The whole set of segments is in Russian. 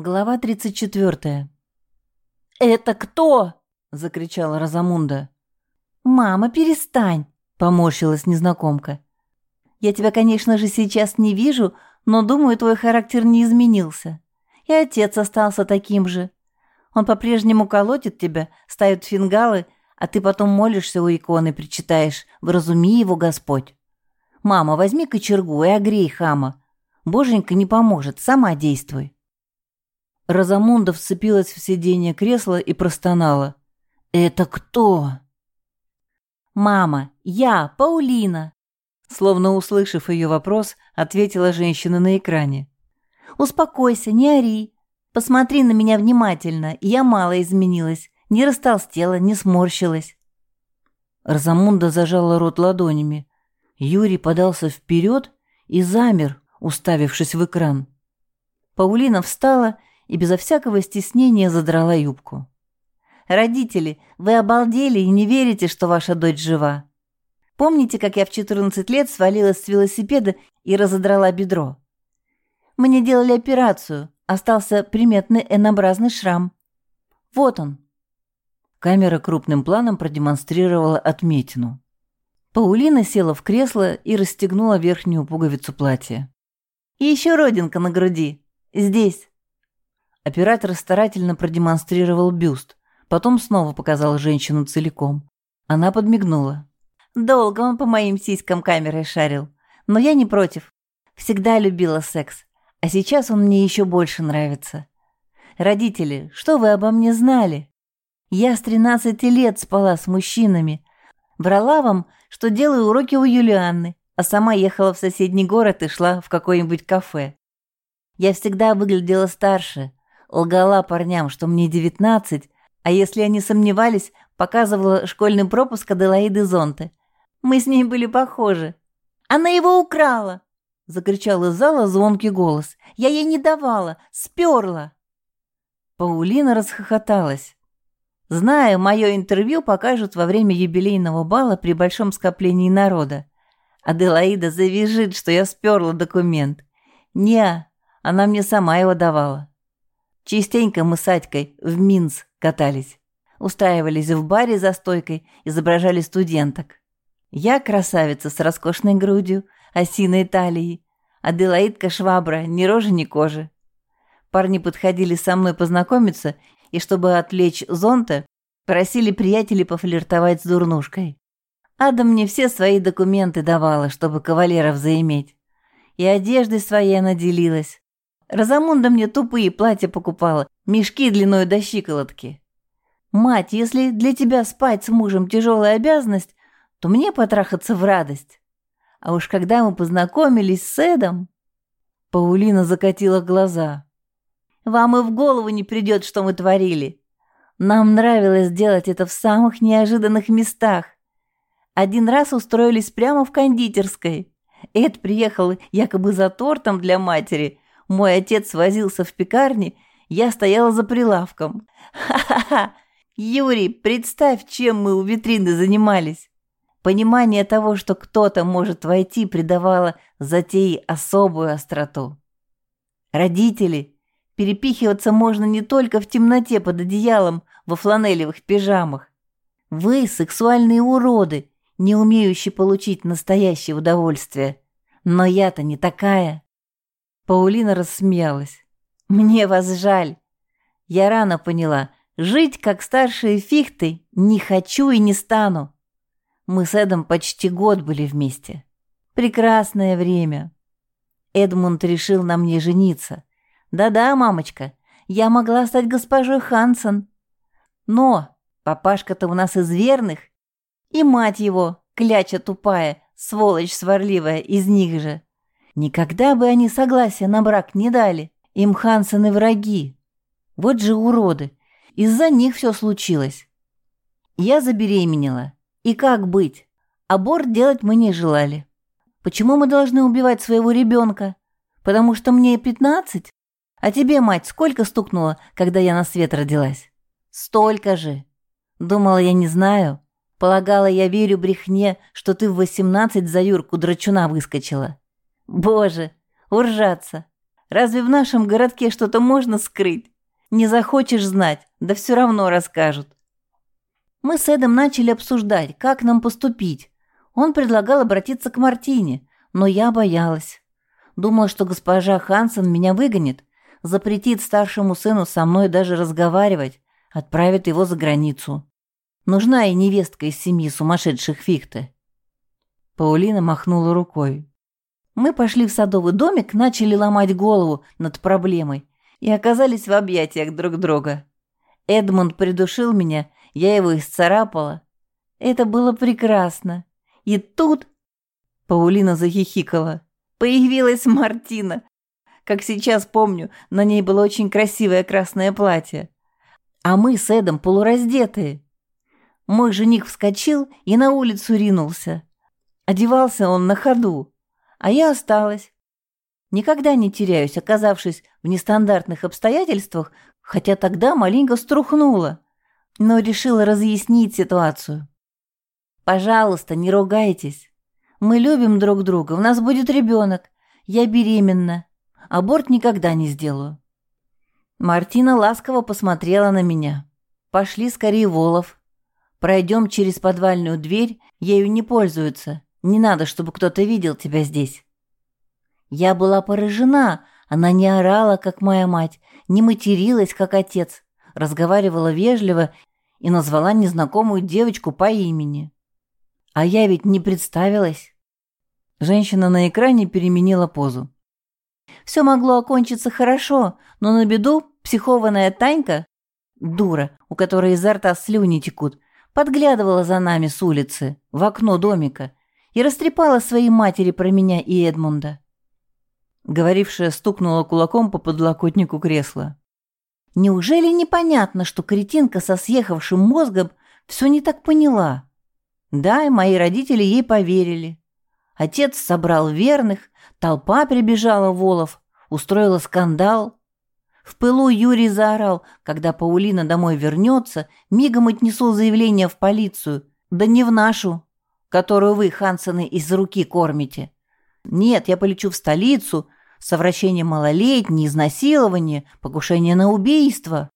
Глава 34. «Это кто?» — закричала Розамунда. «Мама, перестань!» — поморщилась незнакомка. «Я тебя, конечно же, сейчас не вижу, но, думаю, твой характер не изменился. И отец остался таким же. Он по-прежнему колотит тебя, ставит фингалы, а ты потом молишься у иконы, причитаешь «Вразуми его, Господь». Мама, возьми кочергу и огрей хама. Боженька не поможет, сама действуй». Розамунда вцепилась в сиденье кресла и простонала. «Это кто?» «Мама, я, Паулина!» Словно услышав ее вопрос, ответила женщина на экране. «Успокойся, не ори. Посмотри на меня внимательно, я мало изменилась, не растолстела, не сморщилась». Розамунда зажала рот ладонями. Юрий подался вперед и замер, уставившись в экран. Паулина встала и безо всякого стеснения задрала юбку. «Родители, вы обалдели и не верите, что ваша дочь жива. Помните, как я в 14 лет свалилась с велосипеда и разодрала бедро? Мне делали операцию, остался приметный N-образный шрам. Вот он». Камера крупным планом продемонстрировала отметину. Паулина села в кресло и расстегнула верхнюю пуговицу платья. «И еще родинка на груди. Здесь». Оператор старательно продемонстрировал бюст, потом снова показал женщину целиком. Она подмигнула. «Долго он по моим сиськам камерой шарил, но я не против. Всегда любила секс, а сейчас он мне еще больше нравится. Родители, что вы обо мне знали? Я с 13 лет спала с мужчинами. Врала вам, что делаю уроки у Юлианны, а сама ехала в соседний город и шла в какое-нибудь кафе. Я всегда выглядела старше, лгала парням, что мне девятнадцать, а если они сомневались, показывала школьный пропуск Аделаиды Зонты. Мы с ней были похожи. Она его украла!» — закричал из зала звонкий голос. «Я ей не давала! Сперла!» Паулина расхохоталась. Знаю, мое интервью покажут во время юбилейного бала при большом скоплении народа. Аделаида завяжет, что я сперла документ. Не, она мне сама его давала. Частенько мы с Адькой в Минск катались. Устраивались в баре за стойкой, изображали студенток. Я красавица с роскошной грудью, осиной талией, Аделаидка швабра, ни рожи, ни кожи. Парни подходили со мной познакомиться, и чтобы отвлечь зонта, просили приятелей пофлиртовать с дурнушкой. Ада мне все свои документы давала, чтобы кавалеров заиметь. И одеждой своей она делилась. Розамунда мне тупые платья покупала, мешки длиной до щиколотки. Мать, если для тебя спать с мужем тяжелая обязанность, то мне потрахаться в радость. А уж когда мы познакомились с Эдом... Паулина закатила глаза. Вам и в голову не придет, что мы творили. Нам нравилось делать это в самых неожиданных местах. Один раз устроились прямо в кондитерской. Эд приехал якобы за тортом для матери, мой отец возился в пекарне, я стояла за прилавком. Ха-ха-ха! Юрий, представь, чем мы у витрины занимались. Понимание того, что кто-то может войти, придавало затеи особую остроту. Родители, перепихиваться можно не только в темноте под одеялом во фланелевых пижамах. Вы сексуальные уроды, не умеющие получить настоящее удовольствие. Но я-то не такая. Паулина рассмеялась. «Мне вас жаль. Я рано поняла, жить как старшие фихты не хочу и не стану. Мы с Эдом почти год были вместе. Прекрасное время. Эдмунд решил на мне жениться. Да-да, мамочка, я могла стать госпожой Хансен. Но папашка-то у нас из верных, и мать его, кляча тупая, сволочь сварливая, из них же. Никогда бы они согласия на брак не дали. Им Хансены враги. Вот же уроды. Из-за них все случилось. Я забеременела. И как быть? Аборт делать мы не желали. Почему мы должны убивать своего ребенка? Потому что мне пятнадцать? А тебе, мать, сколько стукнуло, когда я на свет родилась? Столько же. Думала, я не знаю. Полагала, я верю брехне, что ты в восемнадцать за Юрку драчуна выскочила. Боже, уржаться. Разве в нашем городке что-то можно скрыть? Не захочешь знать, да все равно расскажут. Мы с Эдом начали обсуждать, как нам поступить. Он предлагал обратиться к Мартине, но я боялась. Думала, что госпожа Хансен меня выгонит, запретит старшему сыну со мной даже разговаривать, отправит его за границу. Нужна и невестка из семьи сумасшедших Фихте. Паулина махнула рукой. Мы пошли в садовый домик, начали ломать голову над проблемой и оказались в объятиях друг друга. Эдмунд придушил меня, я его исцарапала. Это было прекрасно. И тут... Паулина захихикала. Появилась Мартина. Как сейчас помню, на ней было очень красивое красное платье. А мы с Эдом полураздетые. Мой жених вскочил и на улицу ринулся. Одевался он на ходу, а я осталась. Никогда не теряюсь, оказавшись в нестандартных обстоятельствах, хотя тогда маленько струхнула, но решила разъяснить ситуацию. «Пожалуйста, не ругайтесь. Мы любим друг друга, у нас будет ребенок. Я беременна. Аборт никогда не сделаю». Мартина ласково посмотрела на меня. «Пошли скорее Волов. Пройдем через подвальную дверь, ею не пользуются. Не надо, чтобы кто-то видел тебя здесь». Я была поражена. Она не орала, как моя мать, не материлась, как отец, разговаривала вежливо и назвала незнакомую девочку по имени. А я ведь не представилась. Женщина на экране переменила позу. Все могло окончиться хорошо, но на беду психованная Танька, дура, у которой изо рта слюни текут, подглядывала за нами с улицы, в окно домика, и растрепала своей матери про меня и Эдмунда. Говорившая стукнула кулаком по подлокотнику кресла. Неужели непонятно, что кретинка со съехавшим мозгом все не так поняла? Да, и мои родители ей поверили. Отец собрал верных, толпа прибежала в Олов, устроила скандал. В пылу Юрий заорал, когда Паулина домой вернется, мигом отнесу заявление в полицию, да не в нашу, которую вы, Хансены, из руки кормите. Нет, я полечу в столицу, совращение малолетней, изнасилование, покушение на убийство.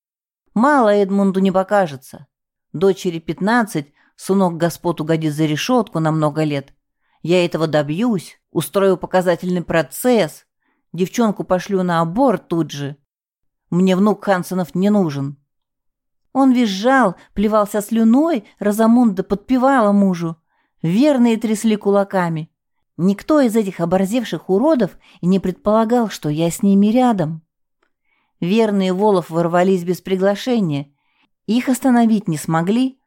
Мало Эдмунду не покажется. Дочери пятнадцать, сынок господ угодит за решетку на много лет. Я этого добьюсь, устрою показательный процесс, девчонку пошлю на аборт тут же, мне внук Хансенов не нужен». Он визжал, плевался слюной, Розамунда подпевала мужу. Верные трясли кулаками. Никто из этих оборзевших уродов и не предполагал, что я с ними рядом. Верные Волов ворвались без приглашения. Их остановить не смогли.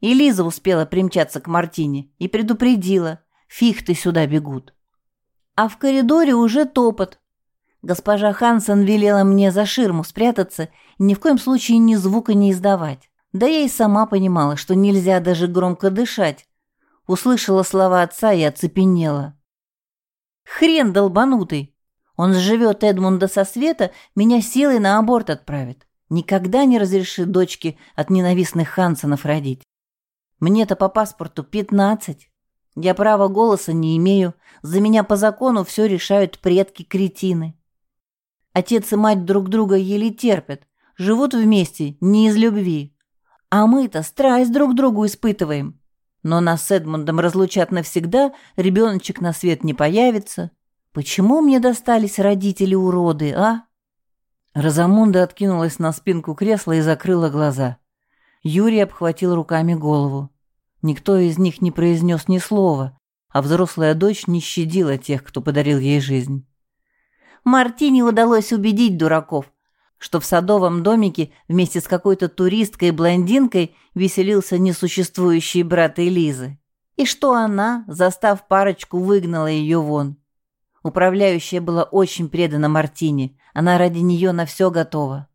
И Лиза успела примчаться к Мартине и предупредила. Фиг ты сюда бегут. А в коридоре уже топот. Госпожа Хансен велела мне за ширму спрятаться и ни в коем случае ни звука не издавать. Да я и сама понимала, что нельзя даже громко дышать. Услышала слова отца и оцепенела. «Хрен долбанутый! Он сживет Эдмунда со света, меня силой на аборт отправит. Никогда не разрешит дочке от ненавистных Хансенов родить. Мне-то по паспорту пятнадцать. Я права голоса не имею. За меня по закону все решают предки-кретины. Отец и мать друг друга еле терпят, живут вместе не из любви. А мы-то страсть друг другу испытываем. Но нас с Эдмундом разлучат навсегда, ребеночек на свет не появится. Почему мне достались родители-уроды, а? Розамунда откинулась на спинку кресла и закрыла глаза. Юрий обхватил руками голову. Никто из них не произнес ни слова, а взрослая дочь не щадила тех, кто подарил ей жизнь. Мартине удалось убедить дураков, что в садовом домике вместе с какой-то туристкой и блондинкой веселился несуществующий брат Элизы. И что она, застав парочку, выгнала ее вон. Управляющая была очень предана Мартине, она ради нее на все готова.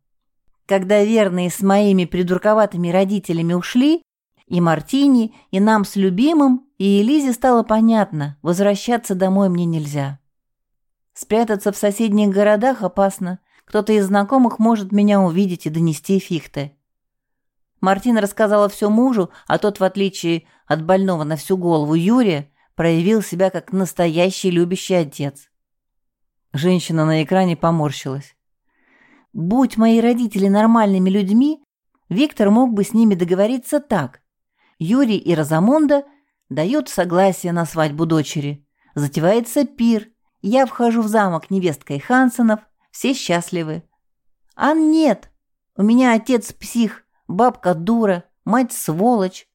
Когда верные с моими придурковатыми родителями ушли, и Мартине, и нам с любимым, и Элизе стало понятно, возвращаться домой мне нельзя. Спрятаться в соседних городах опасно. Кто-то из знакомых может меня увидеть и донести фихты. Мартина рассказала все мужу, а тот, в отличие от больного на всю голову Юрия, проявил себя как настоящий любящий отец. Женщина на экране поморщилась. Будь мои родители нормальными людьми, Виктор мог бы с ними договориться так. Юрий и Розамонда дают согласие на свадьбу дочери. Затевается пир. Я вхожу в замок невесткой Хансонов. Все счастливы. А нет. У меня отец псих, бабка дура, мать сволочь.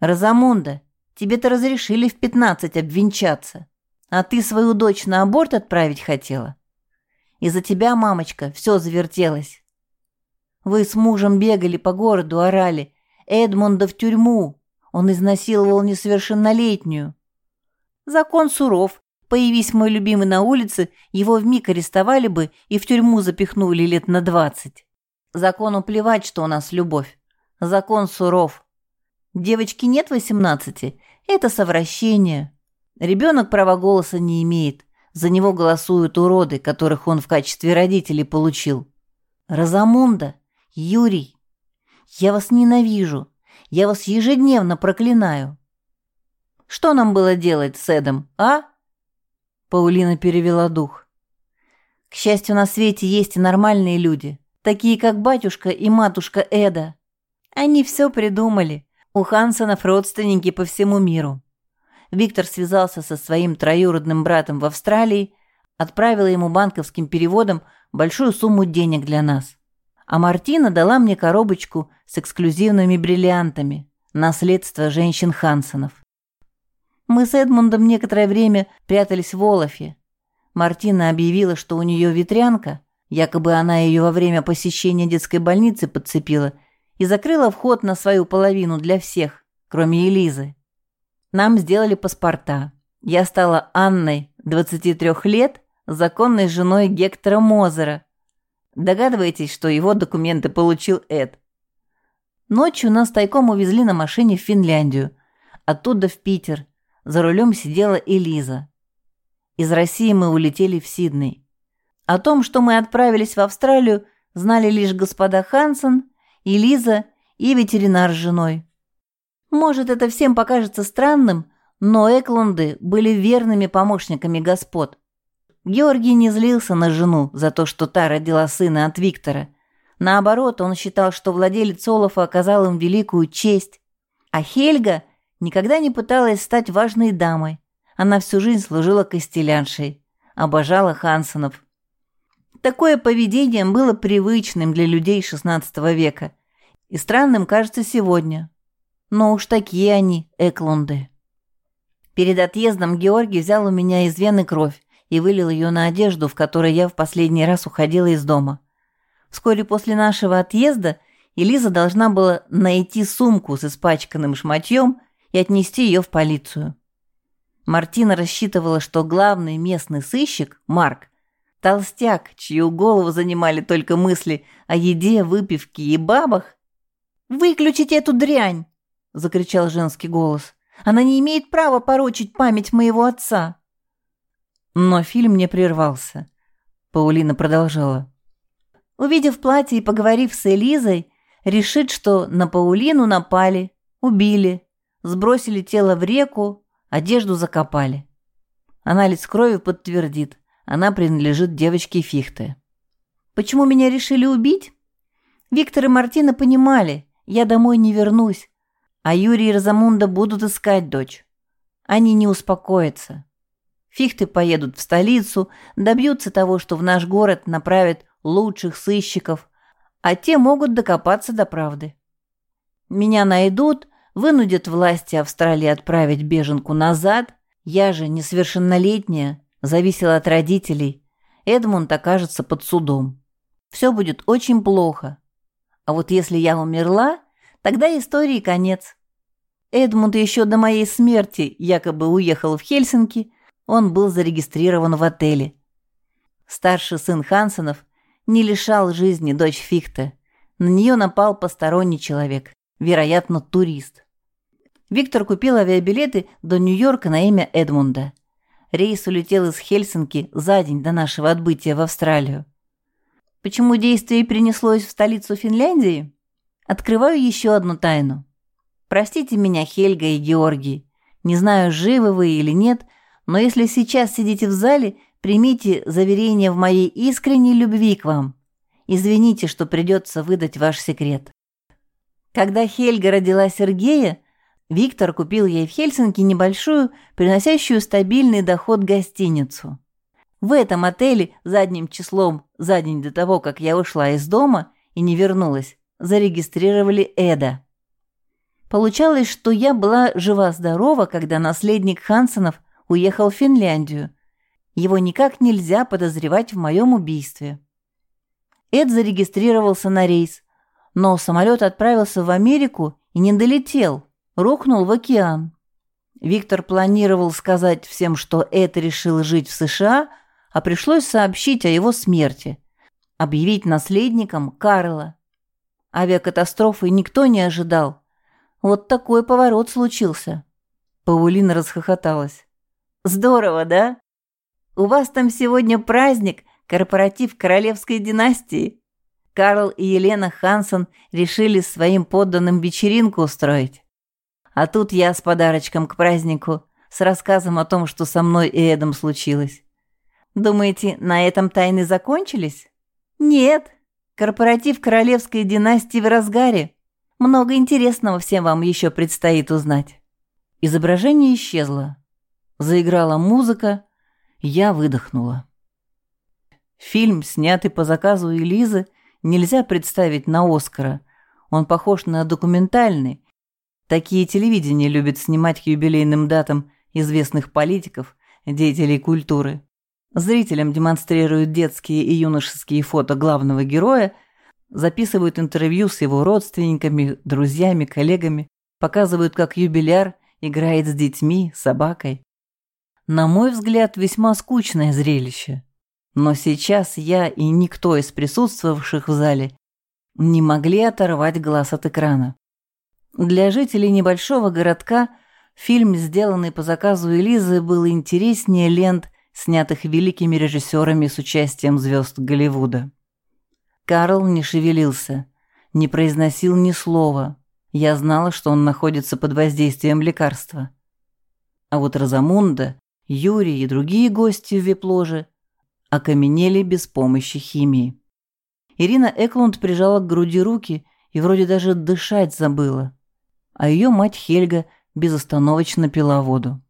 Розамонда, тебе-то разрешили в пятнадцать обвенчаться. А ты свою дочь на аборт отправить хотела? Из-за тебя, мамочка, все завертелось. Вы с мужем бегали по городу, орали. Эдмунда в тюрьму. Он изнасиловал несовершеннолетнюю. Закон суров. Появись мой любимый на улице, его вмиг арестовали бы и в тюрьму запихнули лет на двадцать. Закону плевать, что у нас любовь. Закон суров. Девочки нет восемнадцати. Это совращение. Ребенок права голоса не имеет. За него голосуют уроды, которых он в качестве родителей получил. Розамунда, Юрий, я вас ненавижу. Я вас ежедневно проклинаю. Что нам было делать с Эдом, а? Паулина перевела дух. К счастью, на свете есть и нормальные люди, такие как батюшка и матушка Эда. Они все придумали. У Хансонов родственники по всему миру. Виктор связался со своим троюродным братом в Австралии, отправил ему банковским переводом большую сумму денег для нас. А Мартина дала мне коробочку с эксклюзивными бриллиантами, наследство женщин Хансонов. Мы с Эдмундом некоторое время прятались в Олафе. Мартина объявила, что у нее ветрянка, якобы она ее во время посещения детской больницы подцепила и закрыла вход на свою половину для всех, кроме Элизы. Нам сделали паспорта. Я стала Анной, 23 лет, законной женой Гектора Мозера. Догадываетесь, что его документы получил Эд? Ночью нас тайком увезли на машине в Финляндию, оттуда в Питер. За рулем сидела Элиза. Из России мы улетели в Сидней. О том, что мы отправились в Австралию, знали лишь господа Хансен, Элиза и ветеринар с женой. Может, это всем покажется странным, но Эклунды были верными помощниками господ. Георгий не злился на жену за то, что та родила сына от Виктора. Наоборот, он считал, что владелец Олафа оказал им великую честь. А Хельга никогда не пыталась стать важной дамой. Она всю жизнь служила костеляншей, обожала Хансонов. Такое поведение было привычным для людей XVI века и странным кажется сегодня. Но уж такие они, Эклунды. Перед отъездом Георгий взял у меня из вены кровь и вылил ее на одежду, в которой я в последний раз уходила из дома. Вскоре после нашего отъезда Элиза должна была найти сумку с испачканным шматьем и отнести ее в полицию. Мартина рассчитывала, что главный местный сыщик, Марк, толстяк, чью голову занимали только мысли о еде, выпивке и бабах, «Выключите эту дрянь!» — закричал женский голос. «Она не имеет права порочить память моего отца!» Но фильм не прервался. Паулина продолжала. Увидев платье и поговорив с Элизой, решит, что на Паулину напали, убили, сбросили тело в реку, одежду закопали. Анализ крови подтвердит, она принадлежит девочке Фихте. Почему меня решили убить? Виктор и Мартина понимали, я домой не вернусь, а Юрий и Розамунда будут искать дочь. Они не успокоятся. Фихты поедут в столицу, добьются того, что в наш город направят лучших сыщиков, а те могут докопаться до правды. Меня найдут, вынудят власти Австралии отправить беженку назад. Я же несовершеннолетняя, зависела от родителей. Эдмунд окажется под судом. Все будет очень плохо. А вот если я умерла, тогда истории конец. Эдмунд еще до моей смерти якобы уехал в Хельсинки, он был зарегистрирован в отеле. Старший сын Хансенов не лишал жизни дочь Фихте. На нее напал посторонний человек, вероятно, турист. Виктор купил авиабилеты до Нью-Йорка на имя Эдмунда. Рейс улетел из Хельсинки за день до нашего отбытия в Австралию. Почему действие принеслось в столицу Финляндии? Открываю еще одну тайну. Простите меня, Хельга и Георгий. Не знаю, живы вы или нет, но если сейчас сидите в зале, примите заверение в моей искренней любви к вам. Извините, что придется выдать ваш секрет. Когда Хельга родила Сергея, Виктор купил ей в Хельсинки небольшую, приносящую стабильный доход гостиницу. В этом отеле задним числом за день до того, как я ушла из дома и не вернулась, зарегистрировали Эда. Получалось, что я была жива-здорова, когда наследник Хансенов уехал в Финляндию. Его никак нельзя подозревать в моем убийстве. Эд зарегистрировался на рейс, но самолет отправился в Америку и не долетел, рухнул в океан. Виктор планировал сказать всем, что Эд решил жить в США, а пришлось сообщить о его смерти, объявить наследником Карла. Авиакатастрофы никто не ожидал. Вот такой поворот случился. Паулина расхохоталась. Здорово, да? У вас там сегодня праздник, корпоратив королевской династии. Карл и Елена Хансен решили своим подданным вечеринку устроить. А тут я с подарочком к празднику, с рассказом о том, что со мной и Эдом случилось. Думаете, на этом тайны закончились? Нет, корпоратив королевской династии в разгаре. Много интересного всем вам еще предстоит узнать. Изображение исчезло. Заиграла музыка, я выдохнула. Фильм, снятый по заказу Элизы, нельзя представить на Оскара. Он похож на документальный. Такие телевидения любят снимать к юбилейным датам известных политиков, деятелей культуры. Зрителям демонстрируют детские и юношеские фото главного героя, записывают интервью с его родственниками, друзьями, коллегами, показывают, как юбиляр играет с детьми, собакой. На мой взгляд, весьма скучное зрелище. Но сейчас я и никто из присутствовавших в зале не могли оторвать глаз от экрана. Для жителей небольшого городка фильм, сделанный по заказу Элизы, был интереснее лент снятых великими режиссерами с участием звезд Голливуда. Карл не шевелился, не произносил ни слова. Я знала, что он находится под воздействием лекарства. А вот Розамунда, Юрий и другие гости в вип-ложе окаменели без помощи химии. Ирина Эклунд прижала к груди руки и вроде даже дышать забыла, а ее мать Хельга безостановочно пила воду.